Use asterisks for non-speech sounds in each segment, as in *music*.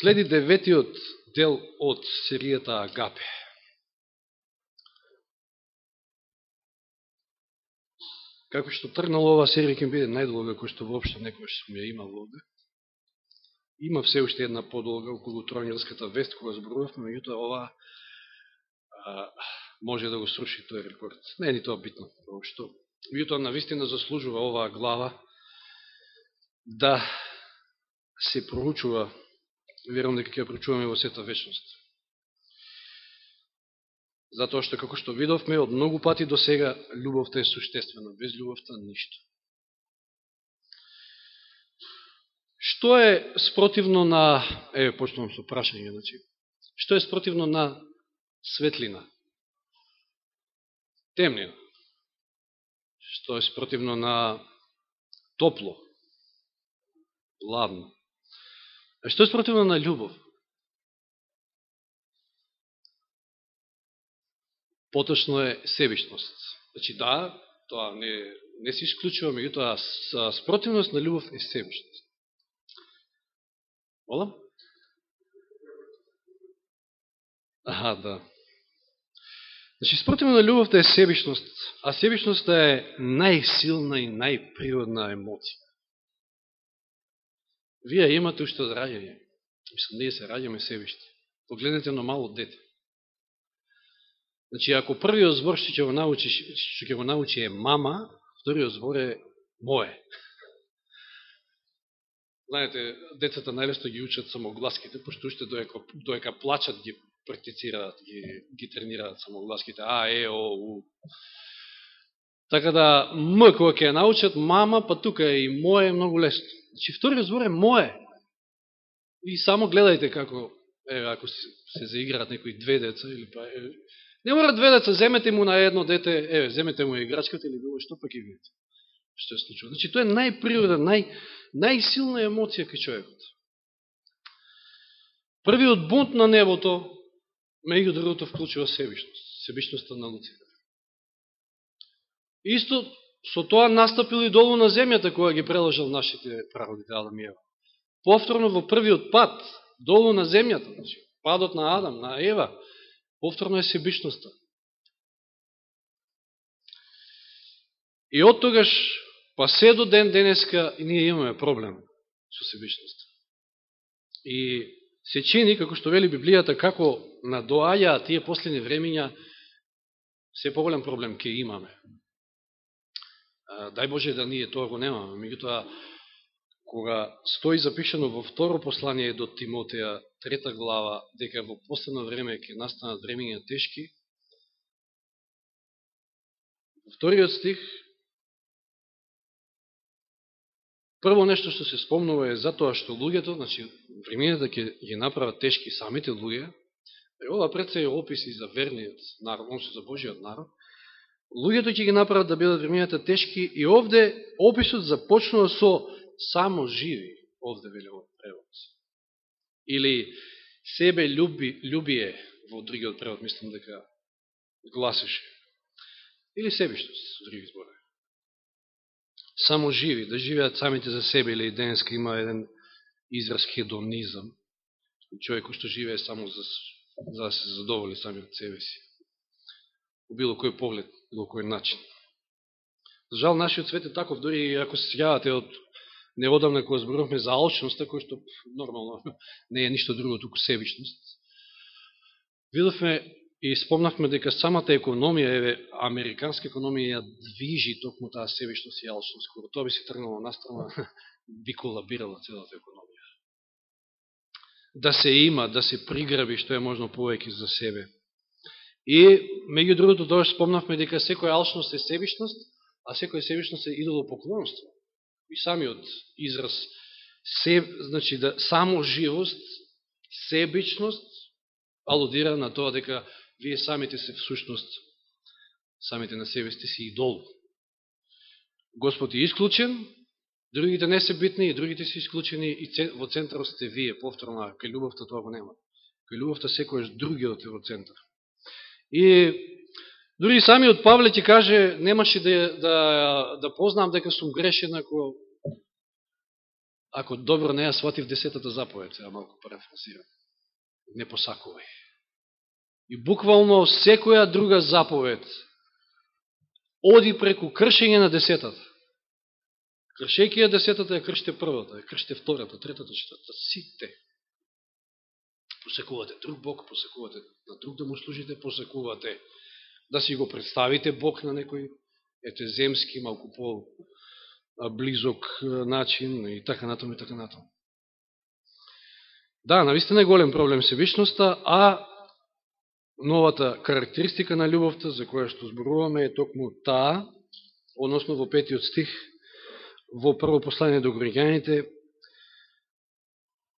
Следи деветиот дел од серијата Агапе. Како што тргнало ова серија ќе биде најдолга кој што воопшто некој сме ја имал овде. Има все уште една подолга околу Троангелската вест која зборувавме, меѓутоа ова а, може да го сруши тој рекорд. Не е ни тоа битно воопшто. Меѓутоа навистина заслужува оваа глава да се проучува верувам дека ќе ја прочуваме во сета вечност. Затоа што, како што видовме, од многу пати до сега, љубовта е суштествена. Без љубовта, ништо. Што е спротивно на... Еве, почнувам со прашање, значи. Што е спротивно на светлина? Темнина. Што е спротивно на топло? Ладно. А што е спротивно на љубов? Поточно е себишност. Значи да, тоа не, не се исклучува, меѓутоа спротивност на љубов е себишност. Молам? Аха, да. Значи, спротивно на љубовта е себишност, а себишноста е најсилна и најприродна емоција. Вие имате уште да од раѓање. Мислам, ние се раѓаме себишни. Погледнете на мало дете. Значи, ако првиот збор што ќе го научи, што ќе го научи е мама, вториот збор е мое. Знаете, децата најлесно ги учат самогласките, пошто уште доека, доека плачат ги практицираат, ги, ги тренираат самогласките. А, е, о, у. Така да, м, кога ќе научат мама, па тука и мое е многу лесно. Значи, вториот збор е мое. И само гледајте како, е, ако се, се заиграат некои две деца, или па, е, не мора две деца, земете му на едно дете, е, земете му играчката или било што, па ќе видите што се случува. Значи, тоа е најприроден, нај, најсилна емоција кај човекот. Првиот бунт на небото, меѓу другото, вклучува себишност, себишността на Луцифер. Исто со тоа настапил и долу на земјата која ги преложил нашите прародите Адам и Ева. Повторно во првиот пат, долу на земјата, значи, падот на Адам, на Ева, повторно е себичноста. И од тогаш, па се до ден денеска, ние имаме проблем со себичноста. И се чини, како што вели Библијата, како надоаја тие последни времења, се поголем проблем ке имаме. Дај Боже да ние тоа го немаме. Меѓутоа, кога стои запишено во второ послание до Тимотеја, трета глава, дека во последно време ќе настанат времења тешки, во вториот стих, прво нешто што се спомнува е затоа што луѓето, значи, времењата ќе ги направат тешки самите луѓе, ова пред се е описи за верниот народ, он се за Божиот народ, луѓето ќе ги направат да бидат времењата тешки и овде описот започнува со само живи, овде велиот превод. Или себе люби, любие во другиот превод, мислам дека гласеше. Или себиштост, во други збори. Само живи, да живеат самите за себе, или денеска има еден израз хедонизам, човек што живее само за, за да се задоволи самиот себе си во било кој поглед, било кој начин. За жал, нашиот свет е таков, дори ако се сјавате од неодамна која зборувавме за алчноста, кој што *laughs* нормално *laughs* не е ништо друго, туку себичност. Видовме и спомнахме дека самата економија, еве, американска економија ја движи токму таа себичност и алчност. Кога тоа би се тргнало настрана, *laughs* би колабирала целата економија. Да се има, да се приграби што е можно повеќе за себе. И, меѓу другото, тоа спомнавме дека секоја алчност е себишност, а секоја себишност е идолопоклонство. И самиот израз се, значи да само живост, себичност, алудира на тоа дека вие самите се всушност, самите на себе сте си идол. Господ е исклучен, другите не се битни, и другите се исклучени, и во центарот сте вие, повторно, кај љубовта тоа го нема. Кај љубовта секојаш другиот да е во центар. И дури самиот Павле ќе каже, немаше да, да, да познам дека сум грешен ако, ако добро не ја сватив десетата заповед, ја малко парафразирам. Не посакувај. И буквално секоја друга заповед оди преку кршење на десетата. Кршејќи ја десетата, ја кршите првата, ја кршите втората, третата, четвртата, сите. Посекувате друг Бог, посекувате на друг да му служите, посекувате да си го представите Бог на некој ете земски, малку по близок начин и така натаму и така натаму. Да, навистина е голем проблем себичноста, а новата карактеристика на љубовта за која што зборуваме е токму таа, односно во петиот стих, во прво послание до Горигјаните,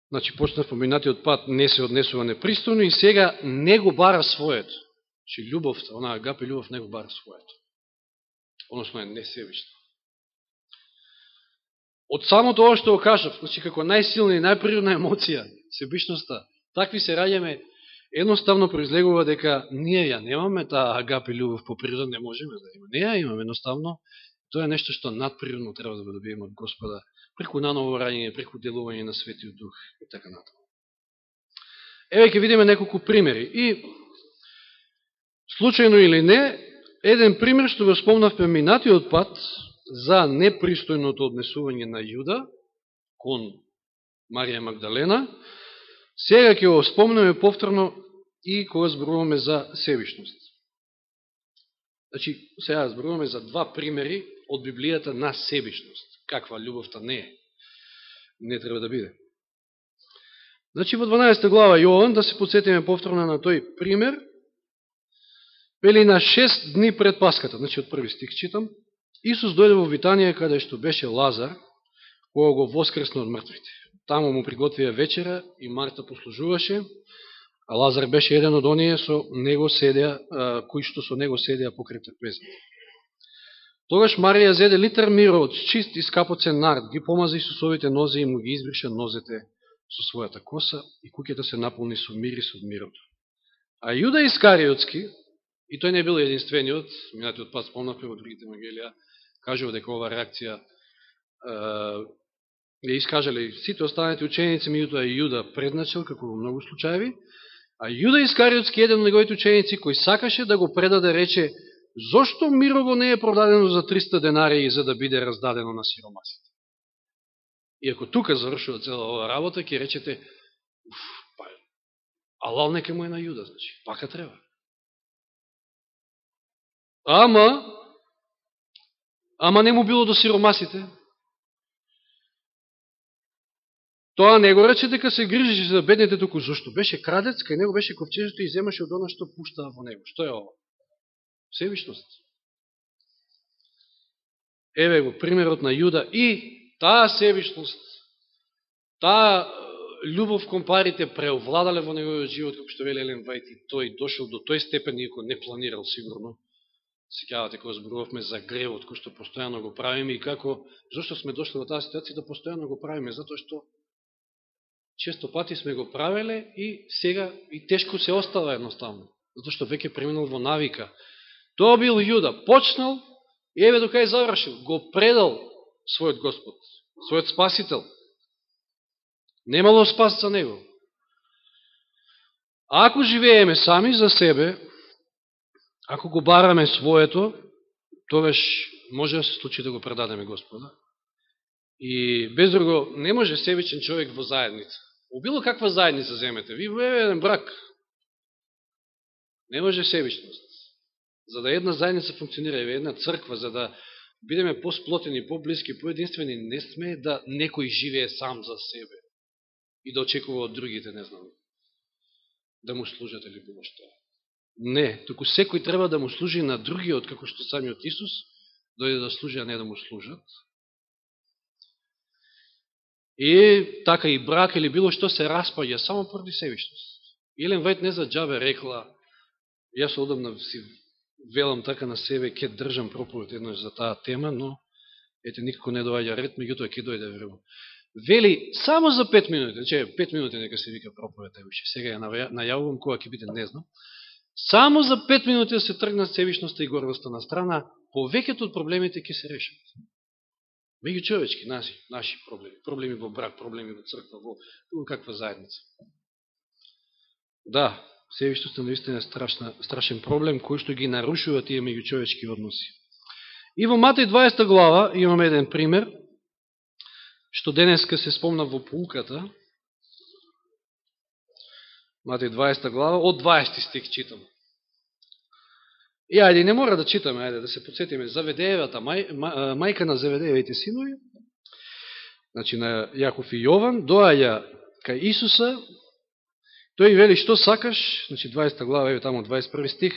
значи почна поминатиот пат не се однесува непристојно и сега не го бара своето. Че љубовта, она агапе љубов не го бара своето. Односно е несебична. Од самото ово што го кажав, значи како најсилна и најприродна емоција, себичноста, такви се раѓаме, едноставно произлегува дека ние ја немаме таа агапи љубов по природа, не можеме да има. Не ја имаме, едноставно, тоа е нешто што надприродно треба да го добиеме од Господа, преку наново раѓање, преку делување на Светиот Дух и така натаму. Еве ќе видиме неколку примери. И, случајно или не, еден пример што го спомнавме минатиот пат, за непристојното однесување на Јуда кон Марија Магдалена, сега ќе го спомнеме повторно и кога зборуваме за себишност. Значи, сега зборуваме за два примери од Библијата на себишност. Каква љубовта не е. Не треба да биде. Значи, во 12 глава Јован, да се подсетиме повторно на тој пример, вели на 6 дни пред Паската, значи од први стих читам, Исус дојде во Витанија каде што беше Лазар, кога го воскресна од мртвите. Таму му приготвија вечера и Марта послужуваше, а Лазар беше еден од оние со него седеа, кои што со него седеа покрај трпезата. Тогаш Марија зеде литар миро од чист и скапоцен нард, ги помаза Исусовите нозе и му ги избриша нозете со својата коса и куќата се наполни со мирис од мирото. А Јуда Искариотски, и тој не бил единствениот, минатиот пат спомнавме во другите евангелија, кажува дека ова реакција ја искажале сите останати ученици, меѓутоа и Јуда предначал, како во многу случаеви, а Јуда Искариотски еден од неговите ученици, кој сакаше да го предаде, рече, зошто мирово не е продадено за 300 денари и за да биде раздадено на сиромасите? И ако тука завршува цела ова работа, ќе речете, уф, па, алал нека му е на Јуда, значи, пака треба. Ама, Ама не му било до сиромасите. Тоа не го рече дека се грижеше за бедните току зашто беше крадец, кај него беше ковчежето и земаше од оно што пуштаа во него. Што е ова? Севишност. Еве го примерот на Јуда и таа севишност, таа љубов кон парите преовладале во неговиот живот, како што вели Елен Вајт, и тој дошел до тој степен, иако не планирал сигурно, Секјавате кога зборувавме за гревот, кој што постојано го правиме и како, зашто сме дошли во таа ситуација да постојано го правиме, затоа што често пати сме го правеле и сега и тешко се остава едноставно, затоа што веќе преминал во навика. Тоа бил Јуда, почнал и еве до кај завршил, го предал својот Господ, својот Спасител. Немало спас за него. А ако живееме сами за себе, Ако го бараме своето, тогаш може да се случи да го предадеме Господа. И без друго, не може себичен човек во заедница. У било каква заедница земете, ви во еден брак. Не може себичност. За да една заедница функционира, една црква, за да бидеме посплотени, поблиски, поединствени, не сме да некој живее сам за себе и да очекува од другите, не знам, да му служат или било што. Не, току секој треба да му служи на другиот, како што самиот Исус дојде да служи, а не да му служат. И така и брак или било што се распаѓа само поради себишност. Елен Вајт не за джабе рекла, јас одамна си велам така на себе, ќе држам проповед едно за таа тема, но ете никако не доаѓа ред, меѓутоа ќе дојде време. Вели, само за пет минути, че пет минути нека се вика проповед, сега ја најавувам, кога ќе биде, не знам. Само за пет минути да се тргнат севишноста и гордоста на страна, повеќето од проблемите ќе се решат. Меѓучовечки, наши, наши проблеми. Проблеми во брак, проблеми во црква, во, во каква заедница. Да, севиштост е наистина страшна, страшен проблем, кој што ги нарушува тие меѓучовечки односи. И во Матеј 20 глава имаме еден пример, што денеска се спомна во пулката. Матеј 20 глава, од 20 стих читам. И ајде, не мора да читаме, ајде да се подсетиме Заведеевата мај, мајка на Заведеевите синови, значи на Јаков и Јован, доаѓа кај Исуса, тој вели што сакаш, значи 20 глава, еве таму 21 стих,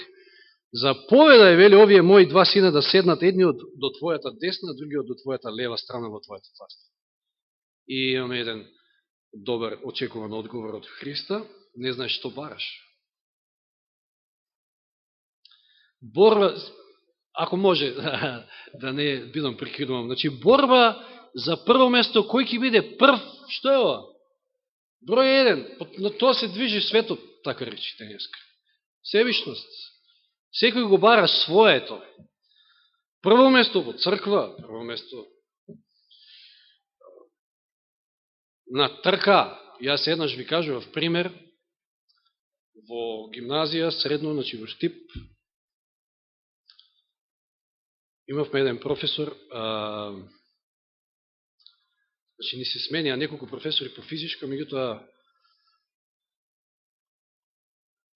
заповедај, вели, овие мои два сина да седнат едниот до твојата десна, другиот до твојата лева страна во твојата царство. И имаме еден добар очекуван одговор од Христа, не знаеш што бараш. борба, ако може *laughs* да не бидам прекидувам, значи борба за прво место, кој ќе биде прв, што е ова? Број еден, на тоа се движи светот, така речи денеска. Себишност. Секој го бара своето. Прво место во црква, прво место на трка. Јас еднаш ви кажував пример во гимназија, средно, значи во Штип, имавме еден професор, а, значи ни се сменија неколку професори по физичка, меѓутоа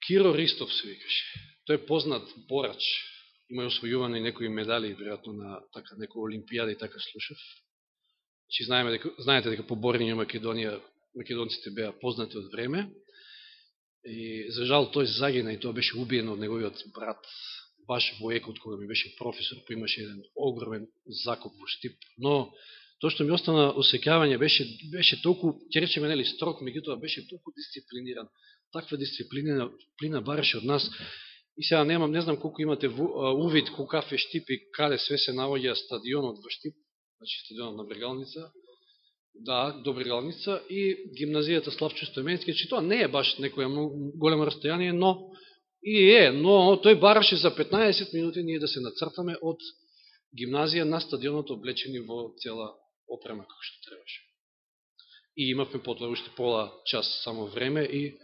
Киро Ристов се викаше. Тој е познат борач. Има освојувани некои медали, веројатно на така некои олимпијади, така слушав. Значи знаеме дека знаете дека по борење Македонија македонците беа познати од време. И за жал тој загина и тоа беше убиен од неговиот брат баш во екот кога ми беше професор, поимаше еден огромен закоп во Штип, но тоа што ми остана осекјавање беше, беше толку, ќе речеме, нели, строк, меѓутоа беше толку дисциплиниран. Таква дисциплина плина бараше од нас. И сега немам, не знам колку имате увид кој е Штип и каде све се наоѓа стадионот во Штип, значи стадионот на Брегалница, да, до Брегалница и гимназијата Славчо Стојменски, че значи тоа не е баш некоја големо расстојание, но И е, но тој бараше за 15 минути ние да се нацртаме од гимназија на стадионот облечени во цела опрема како што требаше. И имавме потоа уште пола час само време и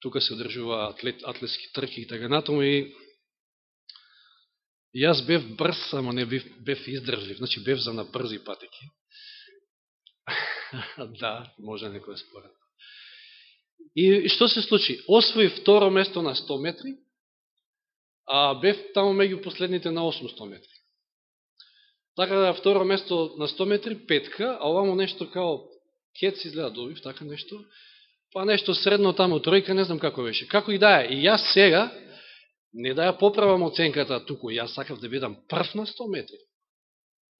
тука се одржува атлет, атлетски трки и така натаму и јас бев брз, ама не бев, бев издржлив, значи бев за на брзи патеки. *laughs* да, може некој да според. И што се случи? Освои второ место на 100 метри, а бев таму меѓу последните на 800 метри. Така да второ место на 100 метри, петка, а овамо нешто као кец изгледа добив, така нешто, па нешто средно таму тројка, не знам како беше. Како и да е, и јас сега, не да ја поправам оценката туку, јас сакав да бидам прв на 100 метри.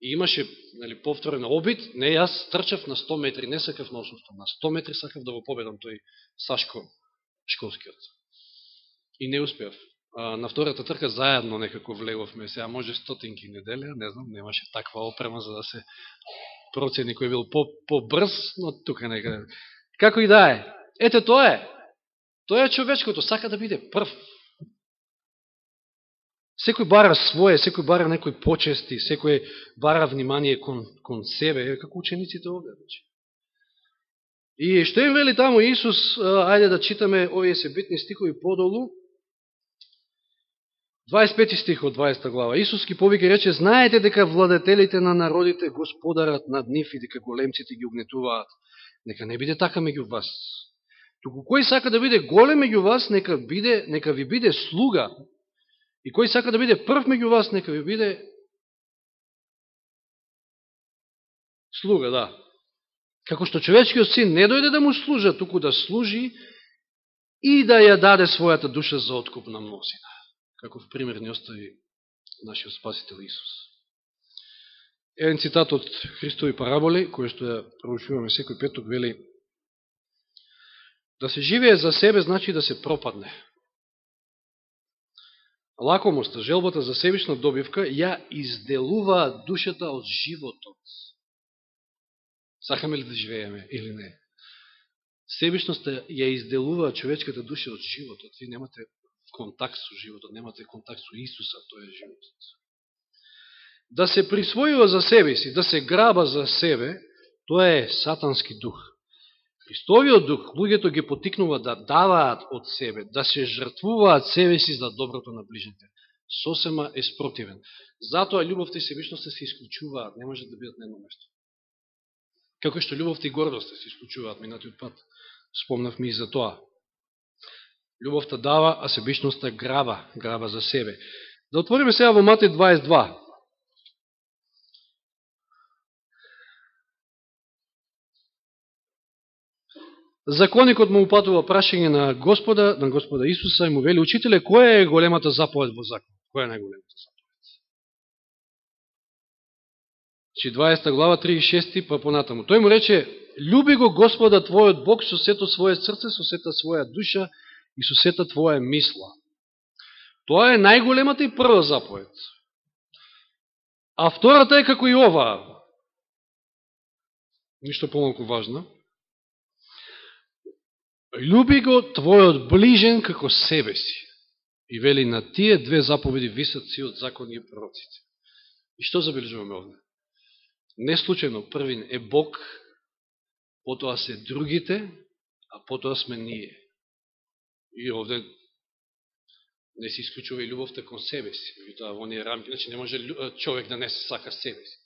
И имаше нали, повторен обид, не јас трчав на 100 метри, не сакав на 800, на 100 метри сакав да го победам тој Сашко Школскиот. И не успеав. На втората трка заедно некако влеговме, сега може стотинки неделја, не знам, немаше таква опрема за да се процени кој бил по-брз, по но тука некаде. Како и да е. Ете тоа е. Тоа е човечкото, сака да биде прв. Секој бара своје, секој бара некој почести, секој бара внимание кон, кон себе, како учениците овде. Значи. И што им вели таму Исус, ајде да читаме овие се битни стикови подолу, 25 стих од 20 глава. Исус ки повика рече, знаете дека владетелите на народите господарат над нив и дека големците ги угнетуваат. Нека не биде така меѓу вас. Туку кој сака да биде голем меѓу вас, нека, биде, нека ви биде слуга, И кој сака да биде прв меѓу вас, нека ви биде слуга, да. Како што човечкиот син не дојде да му служа, туку да служи и да ја даде својата душа за откуп на мнозина. Како в пример ни остави нашиот спасител Исус. Еден цитат од Христови параболи, кој што ја проучуваме секој петок, вели Да се живее за себе значи да се пропадне лакомоста, желбата за себична добивка, ја изделува душата од животот. Сакаме ли да живееме или не? Себичноста ја изделува човечката душа од животот. Ви немате контакт со животот, немате контакт со Исуса, тој е животот. да се присвојува за себе си, да се граба за себе, тоа е сатански дух. Христовиот дух, луѓето ги потикнува да даваат од себе, да се жртвуваат себе си за доброто на ближните. Сосема е спротивен. Затоа љубовта и себичноста се исклучуваат, не може да бидат на едно место. Како што љубовта и гордоста се исклучуваат минатиот пат. Спомнавме и за тоа. Љубовта дава, а себичноста грава, грава за себе. Да отвориме сега во Матеј 22. Законикот му упатува прашање на Господа, на Господа Исуса и му вели, учителе, која е големата заповед во закон? Која е најголемата заповед? Значи, Чи 20 глава, 36 па понатаму. Тој му рече, люби го Господа твојот Бог со сето своје срце, со сета своја душа и со сета твоја мисла. Тоа е најголемата и прва заповед. А втората е како и оваа. Ништо помалку важно. Люби го твојот ближен како себе си. И вели на тие две заповеди висат си од закони и пророците. И што забележуваме овде? Не случайно првин е Бог, потоа се другите, а потоа сме ние. И овде не се исклучува и љубовта кон себе си. И тоа во оние рамки, значи не може човек да не се сака себе си.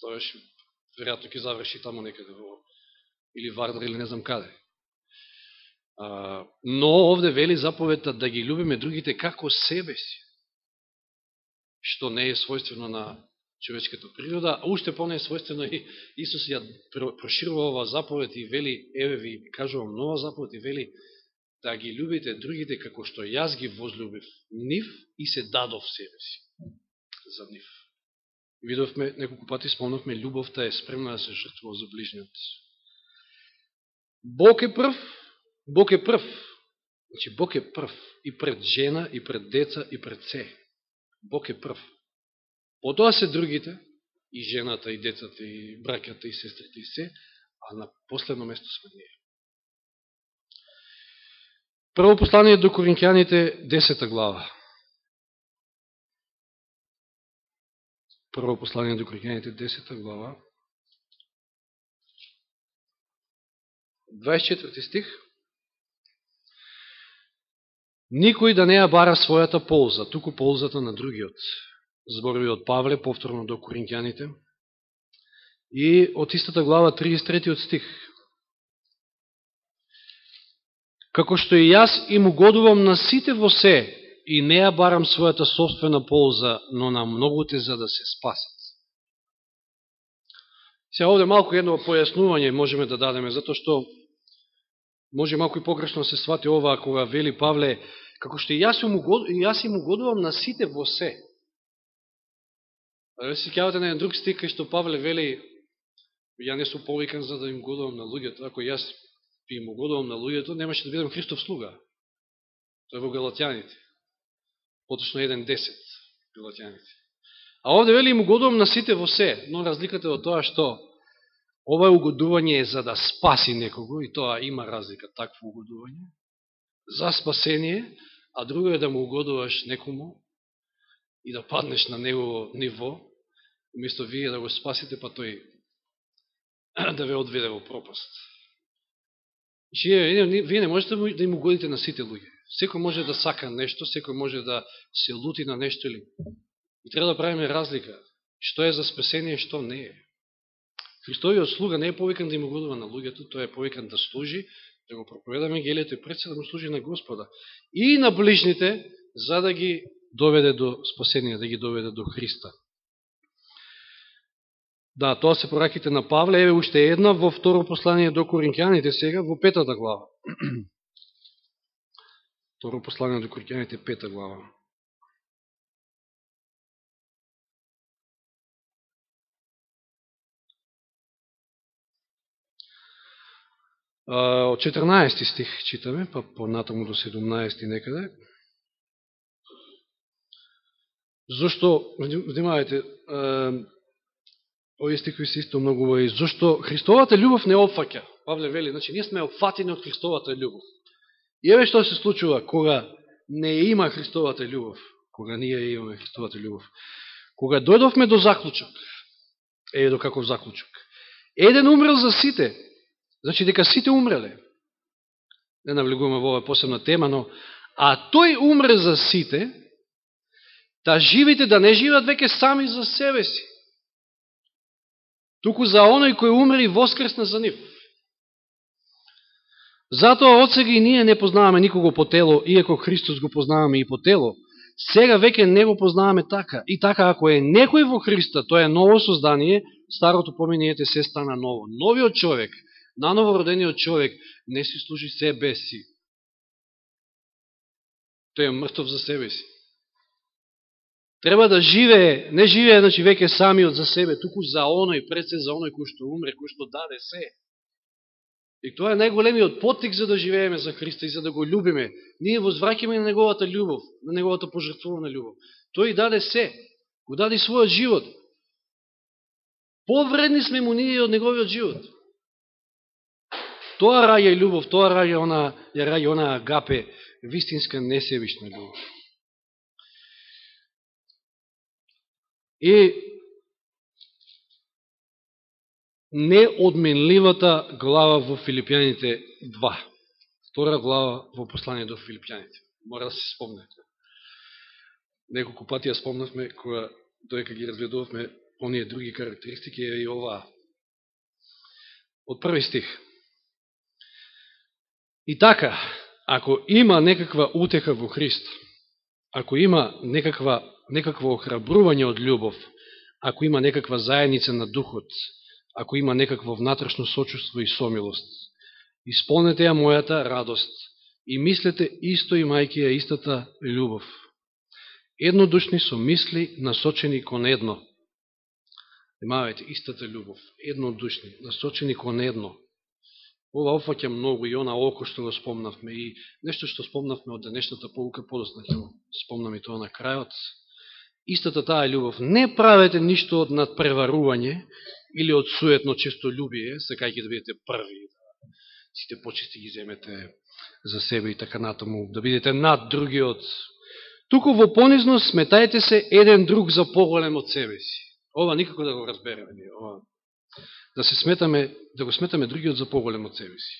Тоа е веројатно ќе заврши таму некаде во или Вардар или не знам каде. А, но овде вели заповедта да ги любиме другите како себе си, што не е својствено на човечката природа, а уште поне е својствено и Исус ја проширува ова заповед и вели, еве ви кажувам нова заповед и вели да ги любите другите како што јас ги возлюбив нив и се дадов себе си за нив. Видовме, неколку пати спомнавме, љубовта е спремна да се жртвува за ближниот. Бог е прв, Бог е прв. Значи, Бог е прв и пред жена, и пред деца, и пред се. Бог е прв. Потоа се другите, и жената, и децата, и браката, и сестрите, и се, а на последно место сме ние. Прво послание до Коринќаните, 10 глава. Прво послание до Коринќаните, 10 глава. 24 стих. Никој да не ја бара својата полза, туку ползата на другиот. Зборови од Павле, повторно до Коринќаните. И од истата глава, 33 стих. Како што и јас им угодувам на сите во се, и не ја барам својата собствена полза, но на многоте за да се спасат. Сега овде малко едно појаснување можеме да дадеме, затоа што може малко и погрешно да се свати ова, кога вели Павле, како што и јас им, угод, јас им угодувам на сите во се. Ве се кјавате на еден друг стик, кај што Павле вели, ја не сум повикан за да им угодувам на луѓето, ако јас би им угодувам на луѓето, немаше да бидам Христов слуга. Тој во Галатјаните. Поточно 1.10 Галатјаните. А овде вели им угодувам на сите во се, но разликата е од тоа што ова угодување е за да спаси некого, и тоа има разлика, такво угодување, за спасение, а друго е да му угодуваш некому и да паднеш на негово ниво, уместо вие да го спасите, па тој *clears throat* да ве одведе во пропаст. Значи, вие не можете да, да им угодите на сите луѓе. Секој може да сака нешто, секој може да се лути на нешто или... И треба да правиме разлика. Што е за спасение, што не е. Христовиот слуга не е повикан да им угодува на луѓето, тој е повикан да служи, да го проповедаме Евангелието и пред се да му служи на Господа. И на ближните, за да ги доведе до спасение, да ги доведе до Христа. Да, тоа се пораките на Павле. Еве уште една во второ послание до Коринќаните сега, во петата глава. *clears throat* второ послание до Коринќаните, пета глава. од 14 стих читаме, па понатаму до 17 некаде. Зошто, внимавајте, овие стихови се исто многу убави. зошто Христовата љубов не опфаќа. Павле вели, значи, ние сме опфатени од Христовата љубов. И еве што се случува кога не има Христовата љубов, кога ние имаме Христовата љубов. Кога дојдовме до заклучок, е до каков заклучок, еден умрел за сите, значи дека сите умреле. Не навлегуваме во оваа посебна тема, но а тој умре за сите, да живите, да не живеат веќе сами за себе си, туку за оној кој умре и воскресна за нив. Затоа од сега и ние не познаваме никого по тело, иако Христос го познаваме и по тело. Сега веќе не го познаваме така. И така, ако е некој во Христа, тоа е ново создание, старото поминиете се стана ново. Новиот човек, наново родениот човек, не си служи себе си. Тој е мртов за себе си. Треба да живее, не живее, значи, веќе самиот за себе, туку за оној, пред се за оној кој што умре, кој што даде се. И тоа е најголемиот потик за да живееме за Христа и за да го любиме. Ние возвраќаме на Неговата љубов, на Неговата пожртвувана љубов. Тој и даде се, го даде својот живот. Повредни сме му ние од Неговиот живот. Тоа раѓа и љубов, тоа раѓа она, ја раѓа она агапе, вистинска несебишна љубов. И неодменливата глава во Филипјаните 2. Втора глава во послание до Филипјаните. Мора да се спомнете. Неколку пати ја спомнавме, кога доека ги разгледувавме оние други карактеристики, е и оваа. Од први стих. И така, ако има некаква утеха во Христ, ако има некаква, некакво охрабрување од љубов, ако има некаква заедница на духот, ако има некакво внатрешно сочувство и сомилост. Исполнете ја мојата радост и мислете исто имајки ја истата љубов. Еднодушни со мисли насочени кон едно. Имавајте истата љубов. Еднодушни, насочени кон едно. Ова офаќа многу и она око што го спомнавме и нешто што спомнавме од денешната полука, подосна ќе спомнам и тоа на крајот. Истата таа љубов. Не правете ништо од надпреварување или од суетно честолюбие, сакајќи да бидете први, да сите почести ги земете за себе и така натаму, да бидете над другиот. Туку во понизност сметајте се еден друг за поголем од себе си. Ова никако да го разбереме ние. Ова. Да се сметаме, да го сметаме другиот за поголем од себе си.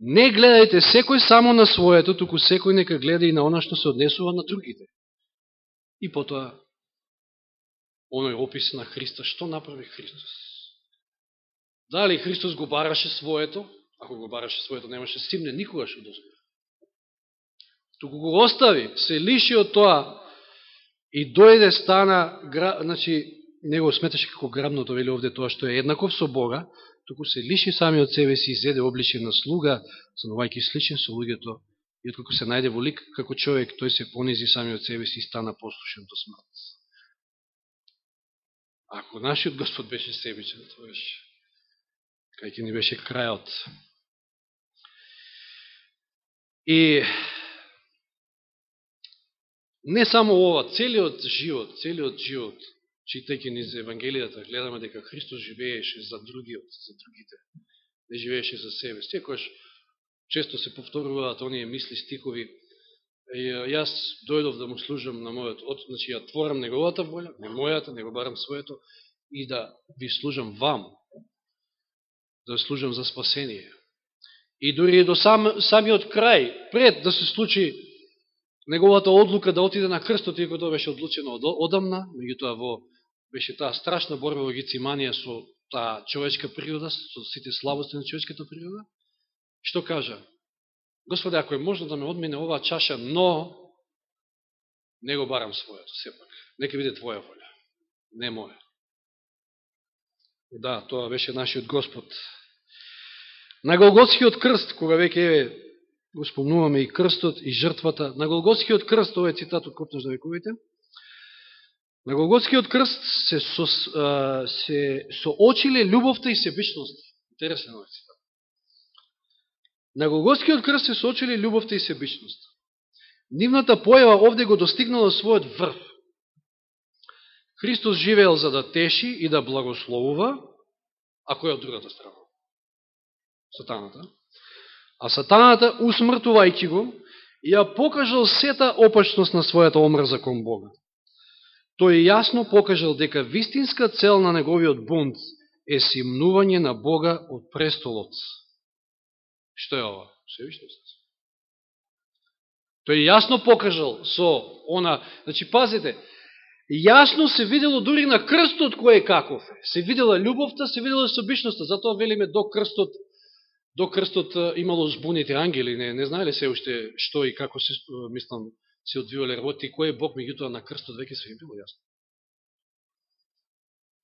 Не гледајте секој само на своето, туку секој нека гледа и на она што се однесува на другите. И потоа оној опис на Христа, што направи Христос? Дали Христос го бараше своето? Ако го бараше своето, немаше симне, никогаш од озбор. Туку го остави, се лиши од тоа и дојде стана, значи, не го сметаше како грабното, вели овде тоа што е еднаков со Бога, туку се лиши сами од себе си, изеде обличен на слуга, становајќи сличен со луѓето, и откако се најде во лик како човек, тој се понизи сами од себе си и стана послушен до смрт. Ако нашиот Господ беше себичен, тоаш, кај ќе ни беше крајот. И не само ова, целиот живот, целиот живот, читајќи ни за Евангелијата, гледаме дека Христос живееше за другиот, за другите. Не живееше за себе. Секојаш често се повторуваат оние мисли, стихови, јас дојдов да му служам на мојот од, значи ја творам неговата волја, не мојата, не го барам своето, и да ви служам вам, да служам за спасение. И дори и до сам, самиот крај, пред да се случи неговата одлука да отиде на крстот, иако тоа беше одлучено од, одамна, меѓутоа во беше таа страшна борба во Гециманија со таа човечка природа, со сите слабости на човечката природа, што кажа? Господе, ако е можно да ме одмине оваа чаша, но не го барам својато, сепак. Нека биде Твоја воля, не моја. Да, тоа беше нашиот Господ. На Голготскиот крст, кога веќе еве го спомнуваме и крстот и жртвата, на Голготскиот крст, ова е цитат од Копнаш да вековите, на Голготскиот крст се, со, се соочиле љубовта и себичност. Интересен е. На Голготскиот крст се соочили љубовта и себичноста. Нивната појава овде го достигнала својот врв. Христос живеел за да теши и да благословува, а кој од другата страна? Сатаната. А сатаната, усмртувајќи го, ја покажал сета опачност на својата омрза кон Бога. тој јасно покажал дека вистинска цел на неговиот бунт е симнување на Бога од престолот. Што е ова? Севишност. Тој јасно покажал со она, значи пазете, јасно се видело дури на крстот кој е каков е. Се видела љубовта, се видела собичноста, затоа велиме до крстот до крстот имало збуните ангели, не, не знаеле се уште што и како се, мислам, се одвивале работи, кој е Бог, меѓутоа на крстот веќе се им било јасно.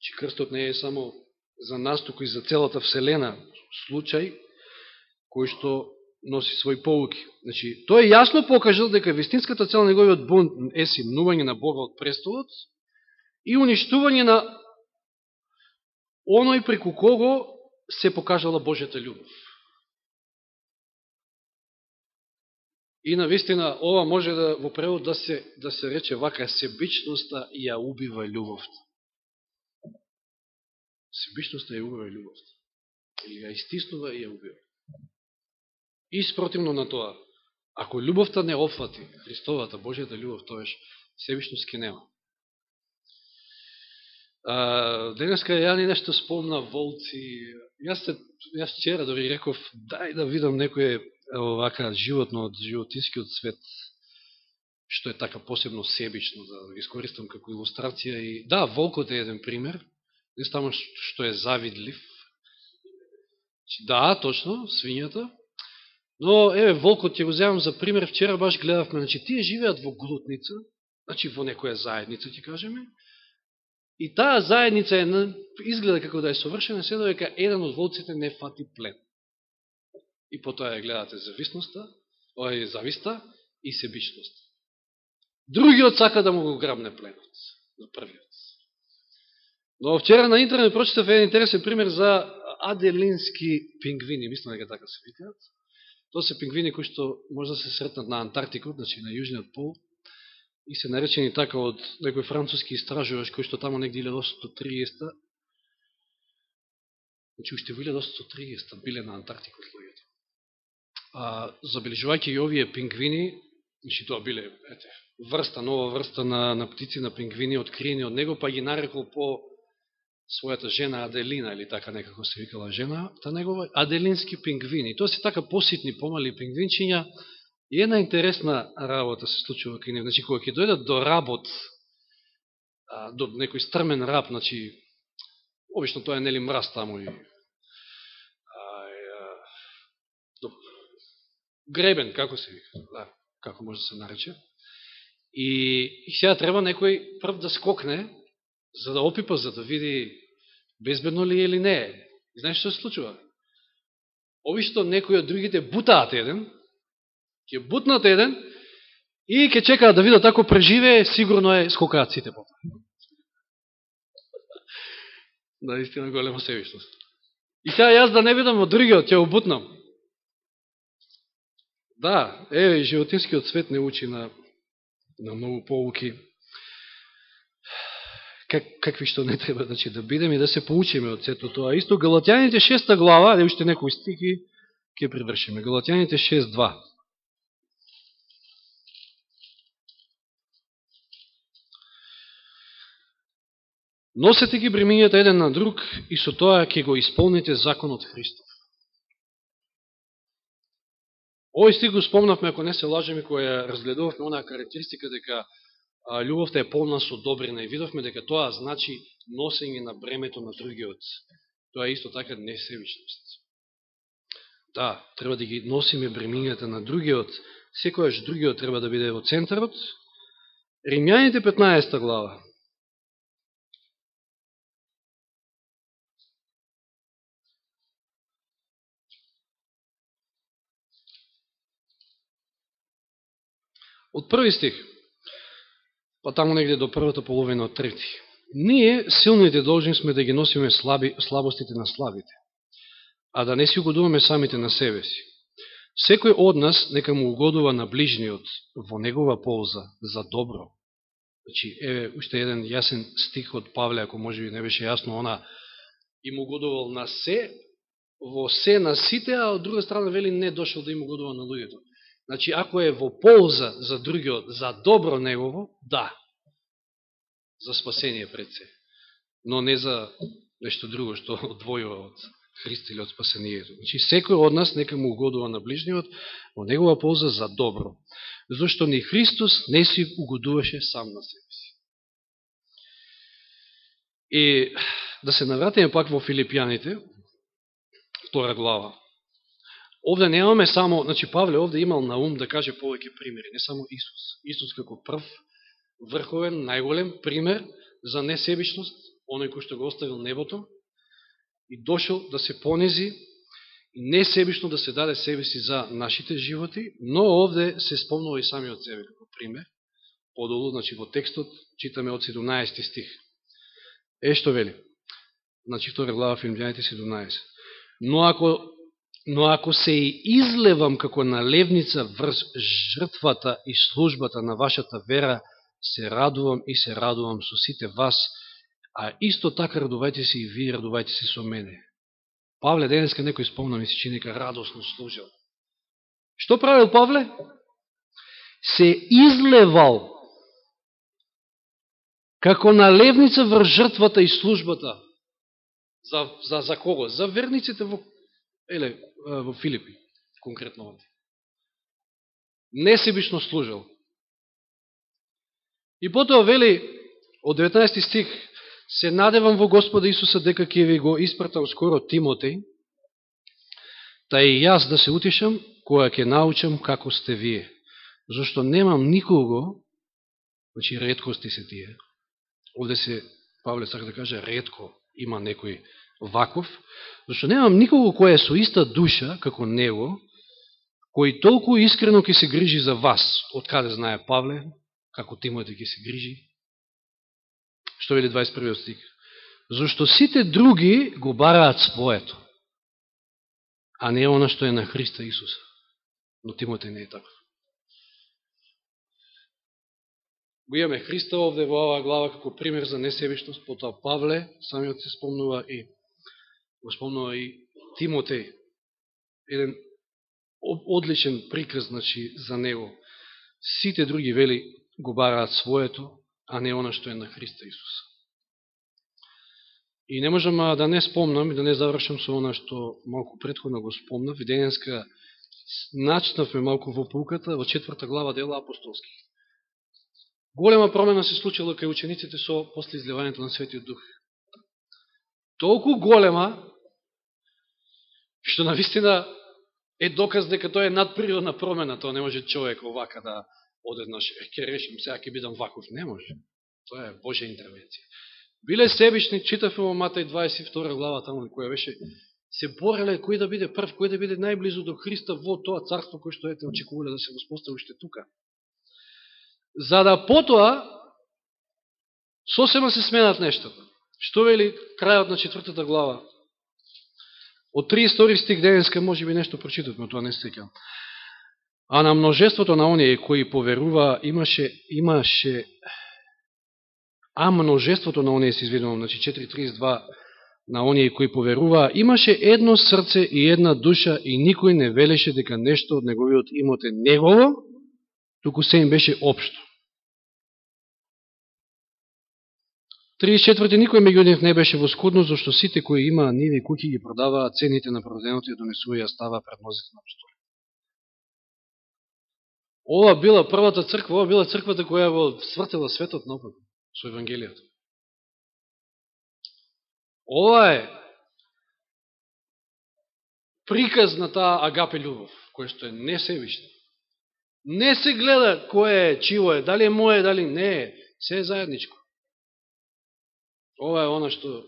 Че крстот не е само за нас, туку и за целата Вселена случај, кој што носи своји поуки. Значи, тој јасно покажал дека вистинската цел на неговиот бунт е симнување на Бога од престолот и уништување на оној преку кого се покажала Божјата љубов. И на вистина ова може да во превод да се да се рече вака себичноста ја убива љубовта. Себичноста ја убива љубовта. Или ја истиснува и ја убива. И спротивно на тоа, ако љубовта не опфати, Христовата, Божијата љубов, тоеш себишност ке нема. А, денеска ја ни нешто спомна волци. Јас, се, јас вчера дори реков, дај да видам некој овака животно од животинскиот свет, што е така посебно себично, да го искористам како илустрација. И, да, волкот е еден пример, не само што е завидлив. Да, точно, свињата, Но, еве, волкот ќе го земам за пример, вчера баш гледавме, значи, тие живеат во глутница, значи во некоја заедница, ќе кажеме, и таа заедница е, изгледа како да е совршена, се дека еден од волците не фати плен. И потоа ја гледате зависноста, ој зависта и себичност. Другиот сака да му го грабне пленот, на првиот. Но вчера на интернет прочитав еден интересен пример за аделински пингвини, мислам дека така се викаат Тоа се пингвини кои што може да се сретнат на Антарктикот, значи на Јужниот пол, и се наречени така од некој француски истражувач кој што тамо негде 1830 значи уште во 1830 биле на Антарктикот луѓето. А забележувајќи и овие пингвини, значи тоа биле ете, врста, нова врста на, на птици, на пингвини, откриени од него, па ги нарекол по својата жена Аделина, или така некако се викала жена, та негова аделински пингвини. Тоа се така поситни, помали пингвинчиња. И една интересна работа се случува кај нив. Значи, кога ќе дојдат до работ, до некој стрмен раб, значи, обично тоа е нели мраз таму и гребен, како се вика, да, како може да се нарече. И, и сега треба некој прв да скокне, за да опипа, за да види безбедно ли е или не е. И знаеш што се случува? Обично некои од другите бутаат еден, ќе бутнат еден и ќе чекаат да видат ако преживее, сигурно е скокаат сите по *laughs* Наистина голема себишност. И сега јас да не видам од другиот, ќе обутнам. Да, е, животинскиот свет не учи на, на многу полуки как, какви што не треба значи, да бидеме и да се поучиме од сето тоа. Исто Галатјаните 6 глава, да уште некои стихи, ќе привршиме. Галатјаните 6.2. Носете ги бремињата еден на друг и со тоа ќе го исполните законот Христов. Овој стих го спомнавме, ако не се лажеме, која разгледувавме онаа карактеристика дека љубовта е полна со добрина и видовме дека тоа значи носење на бремето на другиот. Тоа е исто така несебичност. Да, треба да ги носиме бремињата на другиот, секојаш другиот треба да биде во центарот. Римјаните 15 глава. Од први стих па таму негде до првата половина од трети. Ние, силните, должни сме да ги носиме слаби, слабостите на слабите, а да не си угодуваме самите на себе си. Секој од нас нека му угодува на ближниот во негова полза за добро. Значи, еве, уште еден јасен стих од Павле, ако може би не беше јасно, она им угодувал на се, во се на сите, а од друга страна вели не дошел да им угодува на луѓето. Значи, ако е во полза за другиот, за добро негово, да. за спасение пред се, но не за нешто друго што *laughs* одвојува од Христа или од спасението. Значи, секој од нас нека му угодува на ближниот во негова полза за добро, зашто ни Христос не си угодуваше сам на себе си. И да се навратиме пак во Филипијаните, втора глава. Овде немаме само, значи Павле овде имал на ум да каже повеќе примери, не само Исус. Исус како прв, врховен, најголем пример за несебичност, оној кој што го оставил небото и дошел да се понизи и несебично да се даде себе си за нашите животи, но овде се спомнува и самиот себе како пример. Подолу, значи во текстот, читаме од 17 стих. Е што вели? Значи, втора глава, Филмјаните 17. Но ако Но ако се и излевам како налевница врз жртвата и службата на вашата вера, се радувам и се радувам со сите вас, а исто така радувајте се и вие, радувајте се со мене. Павле денеска некој спомна ми се чини радосно служил. Што правил Павле? Се излевал како налевница врз жртвата и службата. За, за, за кого? За верниците во еле, во Филипи, конкретно овде. Несебично служил. И потоа вели, од 19 стих, се надевам во Господа Исуса дека ќе ви го испратам скоро Тимотеј, та и јас да се утишам, која ќе научам како сте вие. Зашто немам никого, значи редкости се тие. Овде се, Павле сака да каже, редко има некој ваков, зашто немам никого кој е со иста душа, како него, кој толку искрено ќе се грижи за вас, од каде знае Павле, како Тимоте ќе се грижи. Што вели 21 стик? Зашто сите други го бараат своето, а не она што е на Христа Исуса. Но Тимоте не е така. Го имаме Христа овде во оваа глава како пример за несебишност, потоа Павле, самиот се спомнува и го спомнува и Тимотеј, еден одличен приказ значи, за него. Сите други вели го бараат своето, а не она што е на Христа Исус. И не можам да не спомнам и да не завршам со она што малку предходно го спомнав, и денеска начнавме малку во пулката, во четврта глава дела апостолски. Голема промена се случила кај учениците со после изливањето на Светиот Дух. Толку голема, што на вистина е доказ дека тоа е надприродна промена, тоа не може човек овака да одеднаш, ќе решим, сега ќе бидам ваков, не може. Тоа е Божја интервенција. Биле себични, читавме во Матај 22 глава, таму која беше, се бореле кој да биде прв, кој да биде најблизу до Христа во тоа царство кој што ете очекувале да се воспостави уште тука. За да потоа сосема се сменат нештата. Што вели крајот на четвртата глава? Од 32 стих денеска може би нешто прочитавме, тоа не стекам. А на множеството на оние кои поверува имаше, имаше а множеството на оние се изведувам, значи 4.32 на оние кои поверува, имаше едно срце и една душа и никој не велеше дека нешто од неговиот имот е негово, туку се им беше општо. 34. Никој меѓу нив не беше во скудност, зашто сите кои имаа ниви и куќи ги продаваа, цените на продаденото ја донесува и ја става пред нозите на апостолите. Ова била првата црква, ова била црквата која го свртела светот наопак со Евангелијата. Ова е приказ на таа агапе љубов, која што е несебична. Не се гледа кој е, чиво е, дали е моје, дали не е, се е заедничко. Ова е она што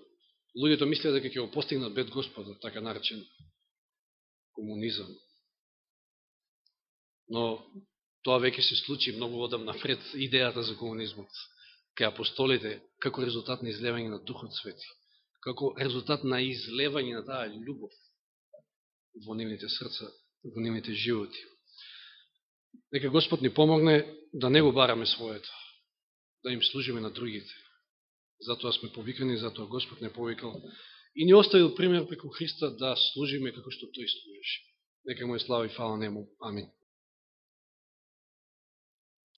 луѓето мислеа дека ќе го постигнат бед Господа, така наречен комунизам. Но тоа веќе се случи многу одамна пред идејата за комунизмот. Кај апостолите, како резултат на излевање на Духот Свети, како резултат на излевање на таа љубов во нивните срца, во нивните животи. Нека Господ ни помогне да не го бараме своето, да им служиме на другите, затоа сме повикани, затоа Господ не повикал и ни оставил пример преку Христа да служиме како што тој служеше. Нека му е слава и фала нему. Амин.